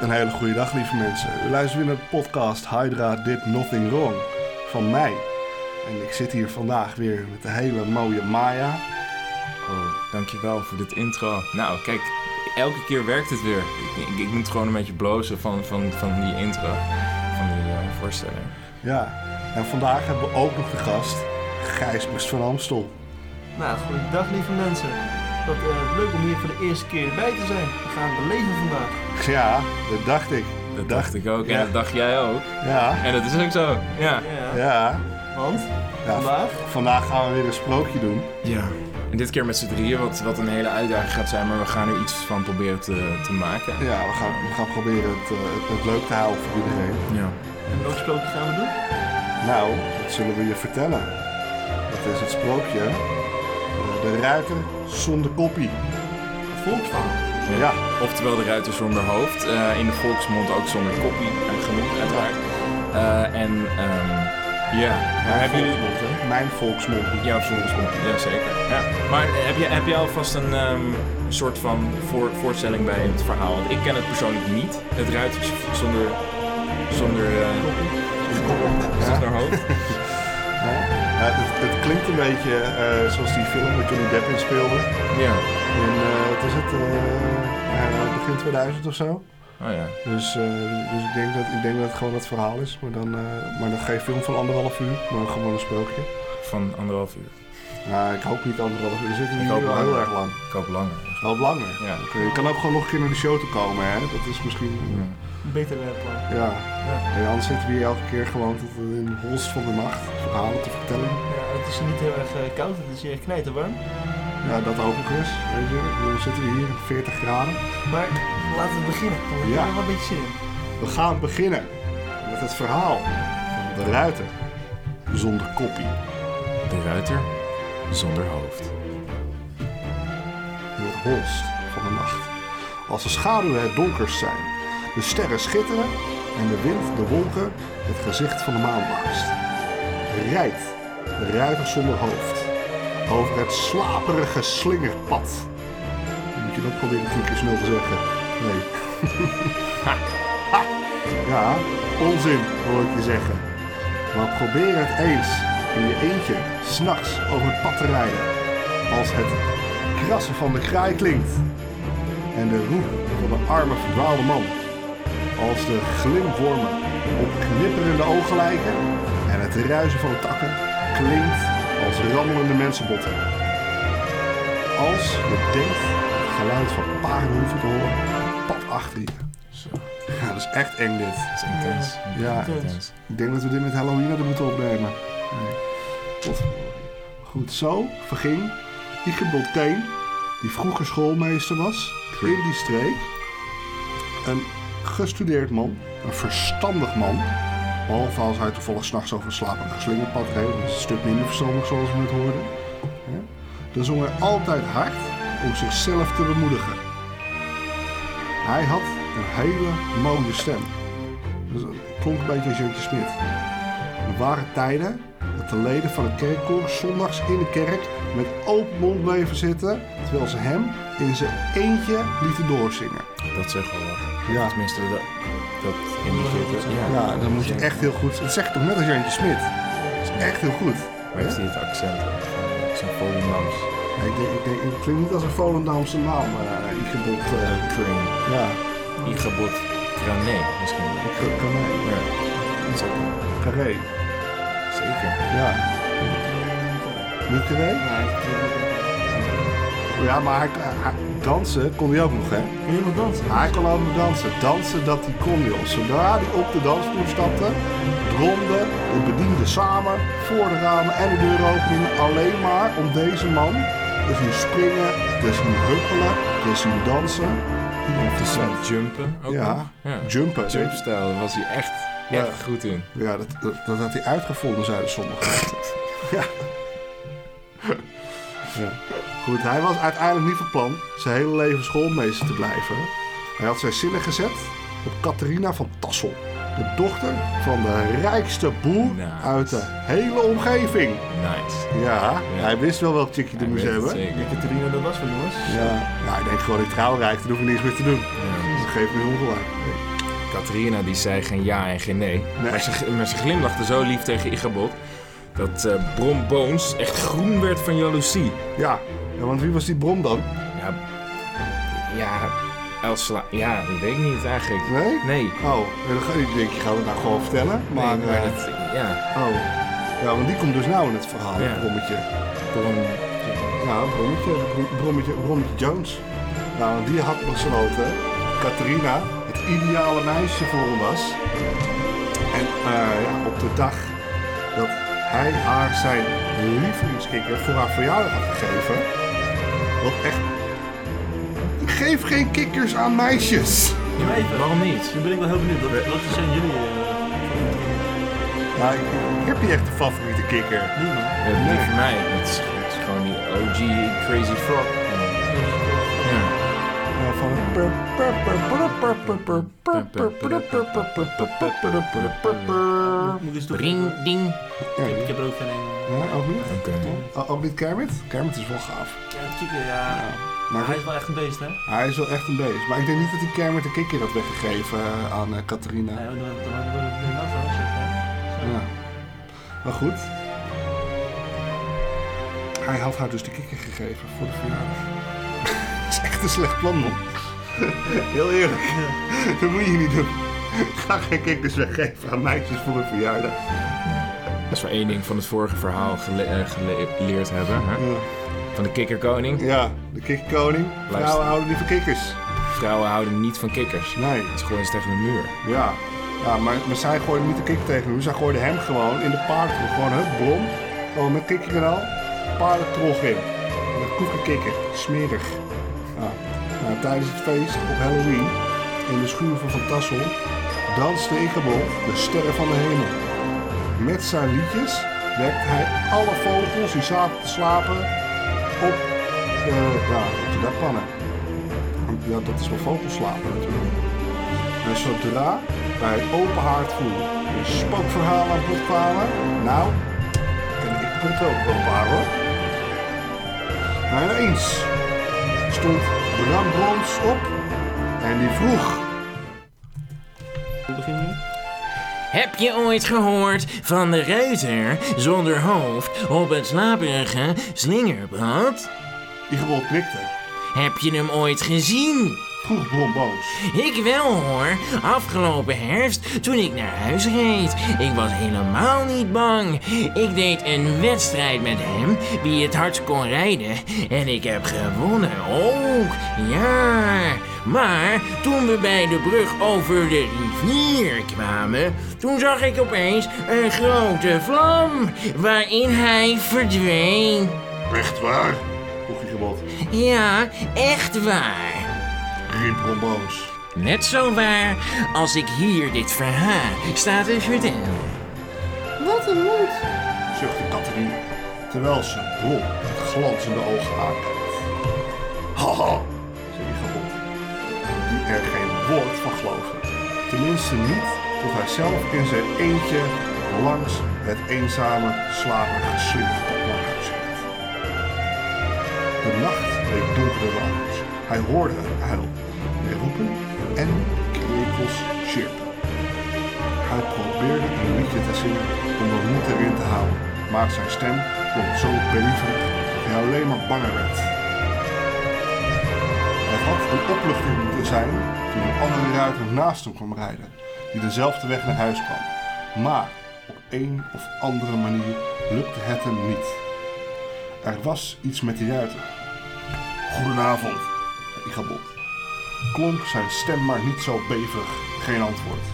Een hele goede dag, lieve mensen. U luistert weer naar de podcast Hydra Did Nothing Wrong van mij. En ik zit hier vandaag weer met de hele mooie Maya. Oh, dankjewel voor dit intro. Nou, kijk, elke keer werkt het weer. Ik, ik, ik moet gewoon een beetje blozen van, van, van die intro, van die eh, voorstelling. Ja, en vandaag hebben we ook nog de gast Gijsbers van Amstel. Nou, goedendag lieve mensen. Wat eh, leuk om hier voor de eerste keer bij te zijn. We gaan het beleven vandaag. Ja, dat dacht ik. Dat dacht ik ook Ja. en dat dacht jij ook. Ja, En dat is ook zo, ja. Ja. ja. Want ja vandaag? Vandaag gaan we weer een sprookje doen. Ja. En dit keer met z'n drieën, wat, wat een hele uitdaging gaat zijn, maar we gaan er iets van proberen te, te maken. Ja, we gaan, we gaan proberen het, eh, het, het leuk te houden voor iedereen. Ja. En welk sprookje gaan we doen? Nou, dat zullen we je vertellen. Dat is het sprookje. eh, De ruiter zonder koppie. Volksverhaal. Ja, Oftewel de ruiter zonder hoofd. eh, in de volksmond ook zonder koppie eh, genoemd, uiteraard. Eh, en ehm, ja, mijn hebben jullie... volksmond, hè? Mijn volksmond. Jouw volksmond, ja zeker. Ja. Maar heb je, heb je alvast een ehm, soort van voor, voorstelling bij het verhaal? Want ik ken het persoonlijk niet. Het ruitertje zonder, zonder, eh, zonder hoofd. Ja. Het, het klinkt een beetje eh, zoals die film waar Johnny Depp in speelde. Ja. In, eh, wat is het, eh, ja, begin 2000 of zo. Oh ja. Dus, dus ik, denk dat, ik denk dat het gewoon het verhaal is. Maar dan, maar dan geen film van anderhalf uur, maar gewoon een sprookje. Van anderhalf uur. Nou, ik hoop niet anderhalf uur. We zitten Ik hier hoop wel heel erg lang. Ik hoop langer. Wel langer. Ja. Je kan ook gewoon nog een keer naar de show te komen, hè. Dat is misschien... Ja. Beter eh, plan. Ja. Ja. En anders zitten we hier elke keer gewoon tot in de holst van de nacht verhalen te vertellen. Ja, het is niet heel erg eh, koud, het is hier knijten warm. Ja, dat ook nog eens. Weet je, dan zitten we hier 40 graden. Maar laten we beginnen. Ik Ja. er wel een beetje zin in. We gaan beginnen met het verhaal van de ruiter zonder koppie. De ruiter zonder hoofd. In het holst van de nacht. Als de schaduwen het donkerst zijn, de sterren schitteren en de wind de wolken het gezicht van de maan blaast. Rijdt de ruiter zonder hoofd over het slaperige slingerpad. Moet je dat proberen tien keer snel te zeggen? Nee. Ja, onzin hoor ik je zeggen. Maar probeer het eens in je eentje s'nachts over het pad te rijden. Als het krassen van de kraai klinkt. En de roep van de arme verdwaalde man. Als de glimwormen op knipperende ogen lijken. En het ruisen van de takken klinkt als rammelende mensenbotten. Als je denkt het geluid van paardenhoeven te horen, pad achter je. Zo, Ja, dat is echt eng dit. dat is intens. Ja, intens. ik denk dat we dit met Halloween hadden moeten opnemen. Nee. Potverdorie. Goed, zo verging Ichabod Kane, die vroeger schoolmeester was, in die streek. Een gestudeerd man, een verstandig man. Behalve als hij toevallig s'nachts over een slapend slingerpad reed. Dat is een stuk minder verstandig zoals we net hoorden. Dan zong hij altijd hard om zichzelf te bemoedigen. Hij had een hele mooie stem. Dus het klonk een beetje als Jantje Smit. Er waren tijden dat de leden van het kerkkoor zondags in de kerk met open mond bleven zitten, terwijl ze hem in zijn eentje lieten doorzingen. Dat zegt wel wat. Ja. Tenminste, dat, dat indiceert het. Ja, Ja, dan moet je echt heel goed. Dat zeg ik toch net als Jantje Smit. Dat is echt heel goed. Waar heeft hij het accent? Zijn Volendams. Ik denk, ik denk, het klinkt niet als een Volendamse naam, uh, Igebot. eh Crane. ja, Igebot Krané misschien. ik kan nee. Ja, Carré. zeker. Ja. Niet Carré? Ja, maar hij, hij- dansen kon hij ook nog, hè? Je nog dansen? Hij kon ook nog dansen. Dansen, dat hij kon, joh. Zodra hij op de dansvloer stapte, dromden de bedienden samen voor de ramen en de deuropeningen alleen maar om deze man te zien springen, te zien huppelen, te zien dansen. Dus vond zijn jumpen ook Ja. nog. Ja. Jumpen. Jumpstijl, daar was hij echt, Ja. echt goed in. Ja, dat, dat, dat had hij uitgevonden, zeiden sommigen. ja. ja. Goed, hij was uiteindelijk niet van plan zijn hele leven schoolmeester te blijven. Hij had zijn zinnen gezet op Catharina van Tassel. De dochter van de rijkste boer Nice. uit de hele omgeving. Nice. Ja, hij wist wel welk chickie hij Hij moest hebben. zeker. Die Catharina, dat was van jongens. Ja, ja, ik denk gewoon, ik trouwrijk, dan hoef je niks meer te doen. Ja. geef me ongelijk. Catharina die zei geen ja en geen nee. Nee. Maar, ze, maar ze glimlachte zo lief tegen Igabot dat eh Brom Bones echt groen werd van jaloezie. Ja. ja, want wie was die brom dan? Ja, ja, Elsla, ja, dat weet ik niet eigenlijk. Nee? Nee, Oh, ik denk, je gaat het nou gewoon vertellen. Maar, nee, maar eh, dat, ja, oh. Ja, want die komt dus nou in het verhaal, Ja. brommetje. Brom, Ja, brommetje, brom- brommetje, brommetje Jones. Nou, die had besloten, Catharina, het ideale meisje voor hem was. En eh, ja, op de dag dat hij haar zijn lievelingskikker voor haar verjaardag had gegeven. Wat echt... Geef geen kikkers aan meisjes! Ja, even. waarom niet? Nu ben ik wel heel benieuwd. Wat, wat zijn jullie... eh, Ja, ik, ik heb niet echt een favoriete kikker. niet man. Ja, niet voor mij, het is, het is gewoon die OG Crazy Frog. Van... Moet ik eens doen? Ring, ding. Ik heb er ook geen ene. ja, ook niet? Oké. Oh, ook niet Kermit? Kermit is wel gaaf. Kikker, ja. Maar Hij is wel echt een beest, hè? hij is wel echt een beest. Maar ik denk niet dat die Kermit de kikker had weggegeven eh, aan eh, Catharina. Nee? Zo. Ja. Maar goed. Hij had haar dus de kikker gegeven voor de verjaardag. Dat is echt een slecht plan, man. Heel eerlijk. Dat moet je niet doen. Ga geen kikkers weggeven aan meisjes voor een verjaardag. Dat is wel één ding van het vorige verhaal gele- eh, gele- geleerd hebben. Hè? Ja, Van de kikkerkoning. ja de kikkerkoning. Vrouwen houden niet van kikkers. Vrouwen houden niet van kikkers. Nee. Dat gooien ze tegen de muur. Ja, ja maar, maar zij gooiden niet de kikker tegen hem. Zij gooiden hem gewoon in de paardentrog. Gewoon het bron. Gewoon met kikker en al. Paardentrog in. Met koekenkikker. Smerig. Tijdens het feest op Halloween in de schuur van Van Tassel danste Ikabol de sterren van de hemel. Met zijn liedjes wekte hij alle vogels die zaten te slapen op, eh, ja, op de dakpannen. Ja, dat is wel vogelslapen natuurlijk. En zodra bij open haardvuur de spookverhalen aan bod kwamen, nou, ken ik het ook open haar hoor. Maar ineens stond Bram Brons op en die vroeg. Hoe begin je? Heb je ooit gehoord van de ruiter zonder hoofd op het slaperige slingerbad? Igewold knikte. Heb je hem ooit gezien? Vroeg Brom boos. Ik wel hoor. Afgelopen herfst toen ik naar huis reed. Ik was helemaal niet bang. Ik deed een wedstrijd met hem wie het hardst kon rijden. En ik heb gewonnen ook. Ja. Maar toen we bij de brug over de rivier kwamen, toen zag ik opeens een grote vlam waarin hij verdween. Echt waar? Ja, echt waar. Boos. Net zo waar als ik hier dit verhaal sta te vertellen. Wat een moed, zuchtte Catharina, terwijl ze Brom met glanzende ogen aankijkt. Haha, zei Igewold, die er geen woord van geloofde. Tenminste niet tot hij zelf in zijn eentje langs het eenzame, slaperige Hij hoorde een uil roepen en krekels chirpen. Hij probeerde een liedje te zingen om de moed erin te houden, maar zijn stem klonk zo beverig dat hij alleen maar banger werd. Het had een opluchting moeten zijn toen een andere ruiter naast hem kwam rijden, die dezelfde weg naar huis kwam. Maar op een of andere manier lukte het hem niet. Er was iets met die ruiter. Goedenavond, zei Igabot. Klonk zijn stem maar niet zo beverig, geen antwoord.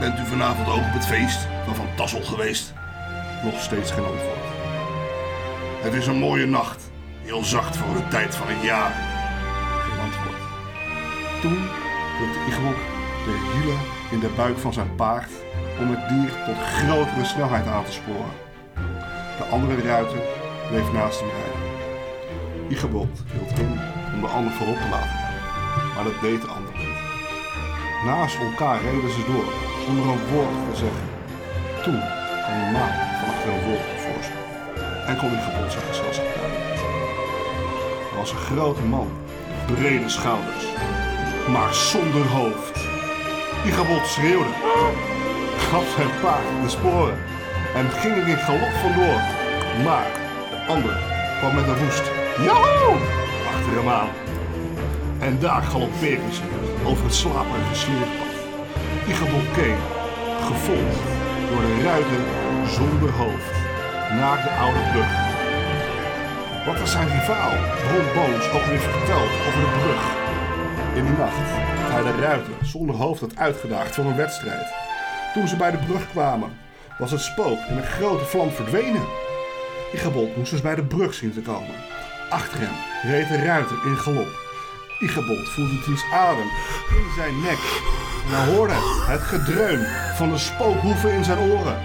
Bent u vanavond ook op het feest van Van Tassel geweest? Nog steeds geen antwoord. Het is een mooie nacht, heel zacht voor de tijd van het jaar. Geen antwoord. Toen drukte Igor de hielen in de buik van zijn paard om het dier tot grotere snelheid aan te sporen. De andere ruiter bleef naast hem rijden. Igebold hield in om de ander voorop te laten maar dat deed de ander niet. Naast elkaar reden ze door, zonder een woord te zeggen. Toen kwam de maan van achter een wolk tevoorschijn en kon Igebold zijn gezelschap duidelijk. Hij was een grote man, met brede schouders, maar zonder hoofd. Ichabod schreeuwde, gaf zijn paard de sporen en ging er in galop vandoor. Maar de ander kwam met een woest Joho! achter hem aan. En daar galoppeerden ze over het slaperige slingerpad. Ichabod keek, gevolgd door de ruiter zonder hoofd, naar de oude brug. Wat er zijn rivaal, Bron Boons, ook weer verteld over de brug. In die nacht had hij de ruiter zonder hoofd had uitgedaagd voor een wedstrijd. Toen ze bij de brug kwamen, was het spook in een grote vlam verdwenen. Ichabod moest dus bij de brug zien te komen. Achter hem reed de ruiter in galop. Ichabod voelde diens adem in zijn nek. En hij hoorde het gedreun van de spookhoeven in zijn oren.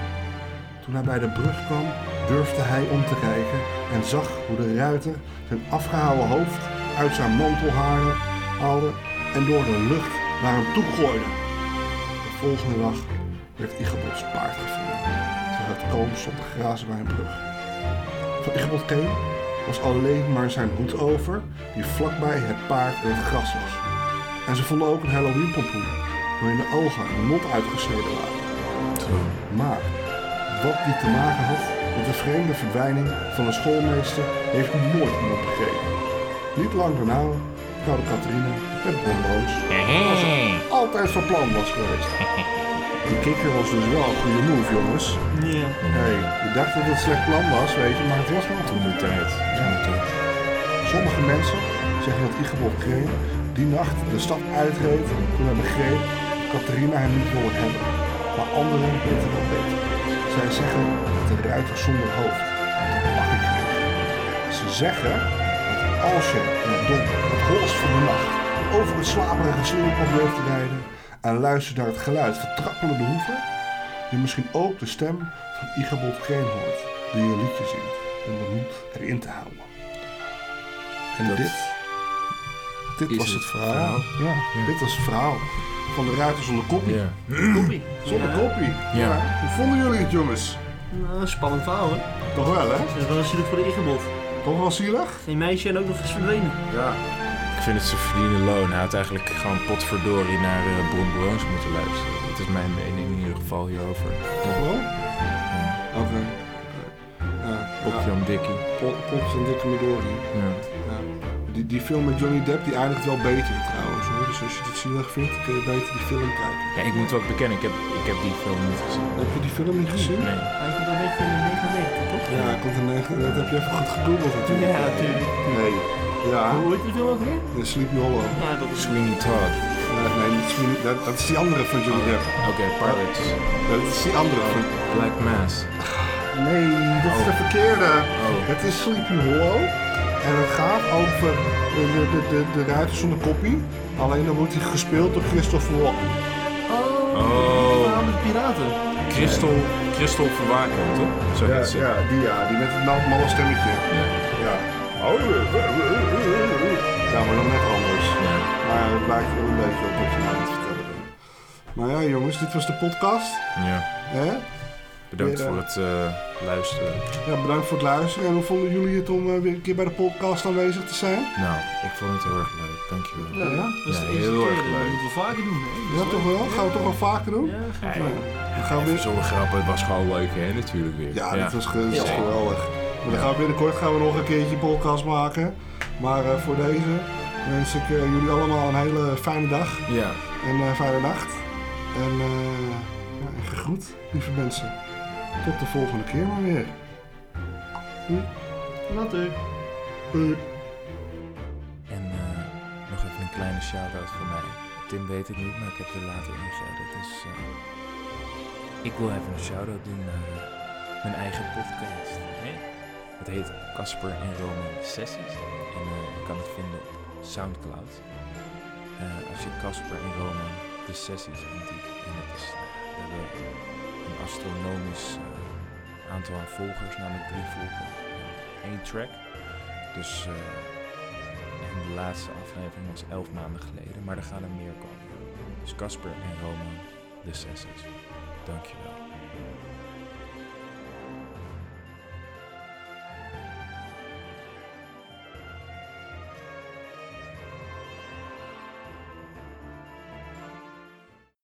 Toen hij bij de brug kwam, durfde hij om te kijken en zag hoe de ruiter zijn afgehouwen hoofd uit zijn mantelharen haalde en door de lucht naar hem toe gooide. De volgende dag werd Ichabods paard gevoerd, terwijl het kalm stond te grazen bij een brug. Van Ichabod Keen was alleen maar zijn hoed over, die vlakbij het paard in het gras lag. En ze vonden ook een Halloween pompoen, waarin de ogen en de mond uitgesneden waren. Maar wat die te maken had met de vreemde verdwijning van een schoolmeester, heeft nooit iemand begrepen. Niet lang daarna trouwde Catharina met Bonboos, zoals ze altijd van plan was geweest. Die kikker was dus wel een goede move, jongens. Ja. Hey, je dacht dat het een slecht plan was, weet je, maar het was wel Toen de tijd. De tijd. Sommige mensen zeggen dat Ichabod Kreen die nacht de stad uitreed toen hij begreep dat Catharina hem niet wilde hebben. Maar anderen weten wel beter. Zij zeggen dat de ruiter zonder hoofd kreeg. Ze zeggen dat als je in het donker, het holst van de nacht, over het slaperige slingerpad durft te rijden en luistert naar het geluid van trappelende hoeven, je misschien ook de stem van Ichabod Kreen hoort, die een liedje zingt om de moed erin te houden. En Dat dit, dit is was het verhaal. Ja, Ja. dit was het verhaal van de ruiter zonder. Ja. Koppie. Zonder Ja. koppie. Ja. Hoe vonden jullie het, jongens? Nou, spannend verhaal, hè? Toch wel, hè? Dat is wel zielig voor de ingebod. Toch wel zielig? Geen meisje en ook nog eens verdwenen. Ja. Ik vind het ze verdienen loon. Hij had eigenlijk gewoon potverdorie naar uh, Bron Broons moeten luisteren. Dat is mijn mening in ieder geval hierover. Toch wel? Ja. Oké. Ja. Popje om Dikkie. Pops en dikke Midori. Ja. Die, die film met Johnny Depp die eindigt wel beter trouwens hoor. Dus als je het zielig vindt, kun je beter die film kijken. ja, ik moet wel bekennen, ik heb, ik heb die film niet gezien. Heb je die film niet gezien? Nee. Hij komt een beetje in de 99, toch? Ja, komt een negen. Dat heb je even goed gegoogeld natuurlijk. Ja, natuurlijk. Nee. Ja. Hoe heet die film ook weer? De Sleepy Hollow. Ja, dat is... Sweeney Todd. Ja, nee, niet Sweeney- dat, dat is die andere van Johnny Depp. Oké, Pirates. Dat is die andere van... Black Mass. Nee, dat is de verkeerde. Oh. Het is Sleepy Hollow. En het gaat over de, de, de, de, de ruiter zonder koppie. Alleen dan wordt hij gespeeld door Christopher Walken. Oh, Oh. met piraten. Crystal, Crystal Verwaken, toch? Zo heet ze. ja, die ja, die met het mal- malle stemmetje. Ja. Ja. Ja, maar dan net anders. Ja. Maar het lijkt wel een beetje op wat je nou aan het vertellen bent. Maar ja, jongens, dit was de podcast. Ja. Hè? Bedankt Weer, eh, voor het eh, luisteren. Ja, bedankt voor het luisteren. En hoe vonden jullie het om eh, weer een keer bij de podcast aanwezig te zijn? Nou, ik vond het heel erg leuk. Dankjewel. Ja, Ja? dat is Ja, de eerste heel erg Dat leuk. moeten we vaker doen, hè? Dat Ja, toch wel? Gaan we toch wel vaker doen? Ja, gaan we Ja, gaan weer... zonder grappen, het was gewoon leuk hè, natuurlijk weer. Ja, dit was, geweldig. Maar dan gaan we binnenkort gaan we nog een keertje een podcast maken. Maar eh, voor deze wens ik eh, jullie allemaal een hele fijne dag Ja, en eh, fijne nacht. En, eh ja, en gegroet, lieve mensen. Tot de volgende keer maar weer. Later. Doei. en eh, nog even een kleine shout-out voor mij. Tim weet het niet, maar ik heb er later in geëdit. Dus eh, ik wil even een shout-out doen naar mijn eigen podcast. Hè? Het heet Casper en Roman Sessies. En eh, je kan het vinden op Soundcloud. Eh, als je Casper en Roman de Sessies intypt. En dat is, nou, een astronomisch eh, aantal aan volgers, namelijk drie volgers. en één track. Dus en de laatste aflevering was elf maanden geleden, maar er gaan er meer komen. Dus Casper en Roman, de Sessies. Dankjewel.